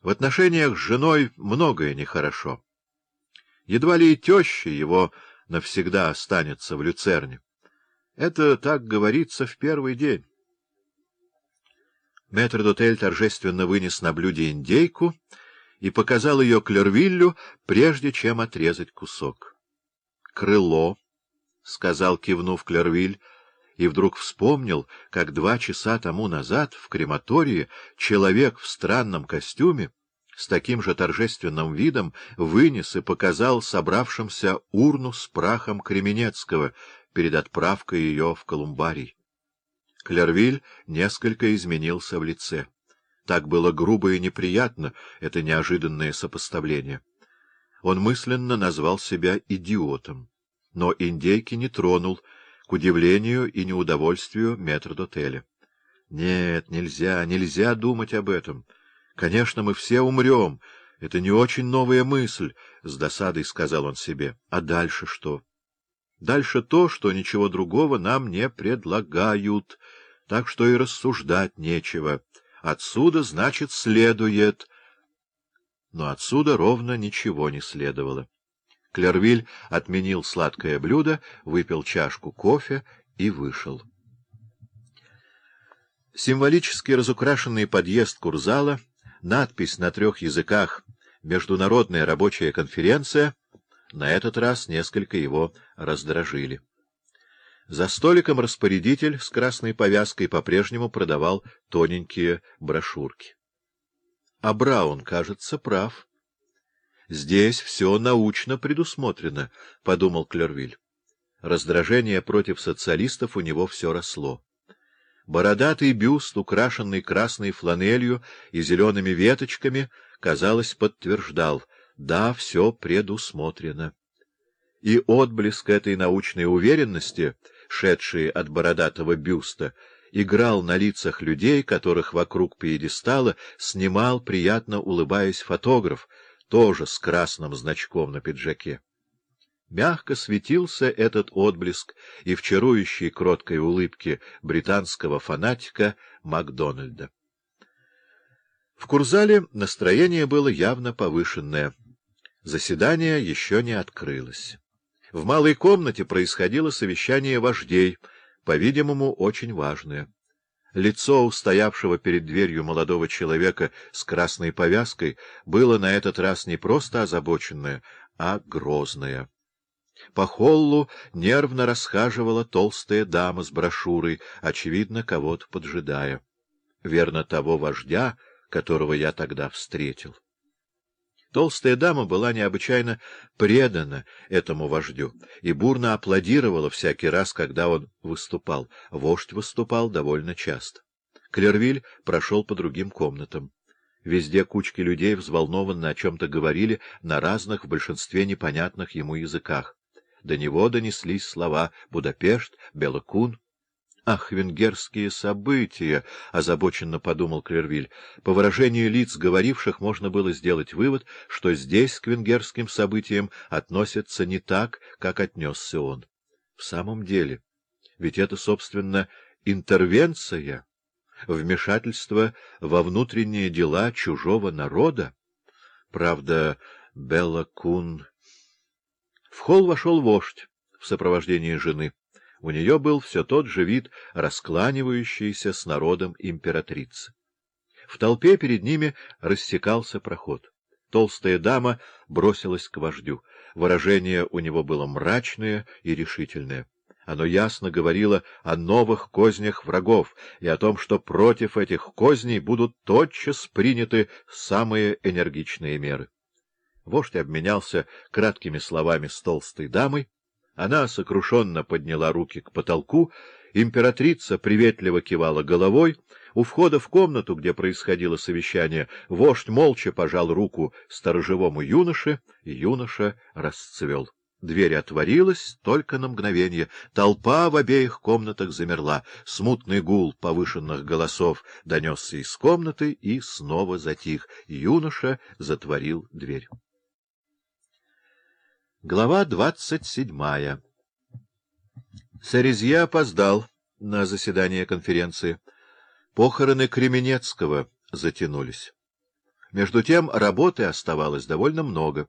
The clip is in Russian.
В отношениях с женой многое нехорошо. Едва ли и теща его навсегда останется в люцерне. Это так говорится в первый день. Метрдотель торжественно вынес на блюде индейку и показал ее Клервиллю, прежде чем отрезать кусок. — Крыло, — сказал, кивнув Клервиль, и вдруг вспомнил, как два часа тому назад в крематории человек в странном костюме с таким же торжественным видом вынес и показал собравшимся урну с прахом Кременецкого перед отправкой ее в Колумбарий. Клервиль несколько изменился в лице. Так было грубо и неприятно, это неожиданное сопоставление. Он мысленно назвал себя идиотом, но индейки не тронул, к удивлению и неудовольствию метрдотеля. Нет, нельзя, нельзя думать об этом. Конечно, мы все умрем. Это не очень новая мысль, — с досадой сказал он себе. А дальше что? Дальше то, что ничего другого нам не предлагают, так что и рассуждать нечего. Отсюда, значит, следует... Но отсюда ровно ничего не следовало. Клервиль отменил сладкое блюдо, выпил чашку кофе и вышел. Символически разукрашенный подъезд Курзала, надпись на трех языках «Международная рабочая конференция» на этот раз несколько его раздражили. За столиком распорядитель с красной повязкой по-прежнему продавал тоненькие брошюрки. А Браун, кажется, прав. Здесь все научно предусмотрено, — подумал Клервиль. Раздражение против социалистов у него все росло. Бородатый бюст, украшенный красной фланелью и зелеными веточками, казалось, подтверждал — да, все предусмотрено. И отблеск этой научной уверенности, шедший от бородатого бюста, играл на лицах людей, которых вокруг пьедестала снимал, приятно улыбаясь, фотограф, тоже с красным значком на пиджаке. Мягко светился этот отблеск и в чарующей кроткой улыбке британского фанатика Макдональда. В Курзале настроение было явно повышенное. Заседание еще не открылось. В малой комнате происходило совещание вождей, по-видимому, очень важное. Лицо устоявшего перед дверью молодого человека с красной повязкой было на этот раз не просто озабоченное, а грозное. По холлу нервно расхаживала толстая дама с брошюрой, очевидно, кого-то поджидая. Верно, того вождя, которого я тогда встретил. Толстая дама была необычайно предана этому вождю и бурно аплодировала всякий раз, когда он выступал. Вождь выступал довольно часто. Клервиль прошел по другим комнатам. Везде кучки людей взволнованно о чем-то говорили на разных, в большинстве непонятных ему языках. До него донеслись слова «Будапешт», «Белокун». «Ах, венгерские события!» — озабоченно подумал Клервиль. По выражению лиц говоривших можно было сделать вывод, что здесь к венгерским событиям относятся не так, как отнесся он. В самом деле, ведь это, собственно, интервенция, вмешательство во внутренние дела чужого народа. Правда, Белла Кун... В холл вошел вождь в сопровождении жены. У нее был все тот же вид, раскланивающийся с народом императрицы. В толпе перед ними рассекался проход. Толстая дама бросилась к вождю. Выражение у него было мрачное и решительное. Оно ясно говорило о новых кознях врагов и о том, что против этих козней будут тотчас приняты самые энергичные меры. Вождь обменялся краткими словами с толстой дамой, она сокрушенно подняла руки к потолку, императрица приветливо кивала головой. У входа в комнату, где происходило совещание, вождь молча пожал руку сторожевому юноше, и юноша расцвел. Дверь отворилась только на мгновение. Толпа в обеих комнатах замерла. Смутный гул повышенных голосов донесся из комнаты и снова затих. Юноша затворил дверь. Глава двадцать седьмая Сарезье опоздал на заседание конференции. Похороны Кременецкого затянулись. Между тем работы оставалось довольно много.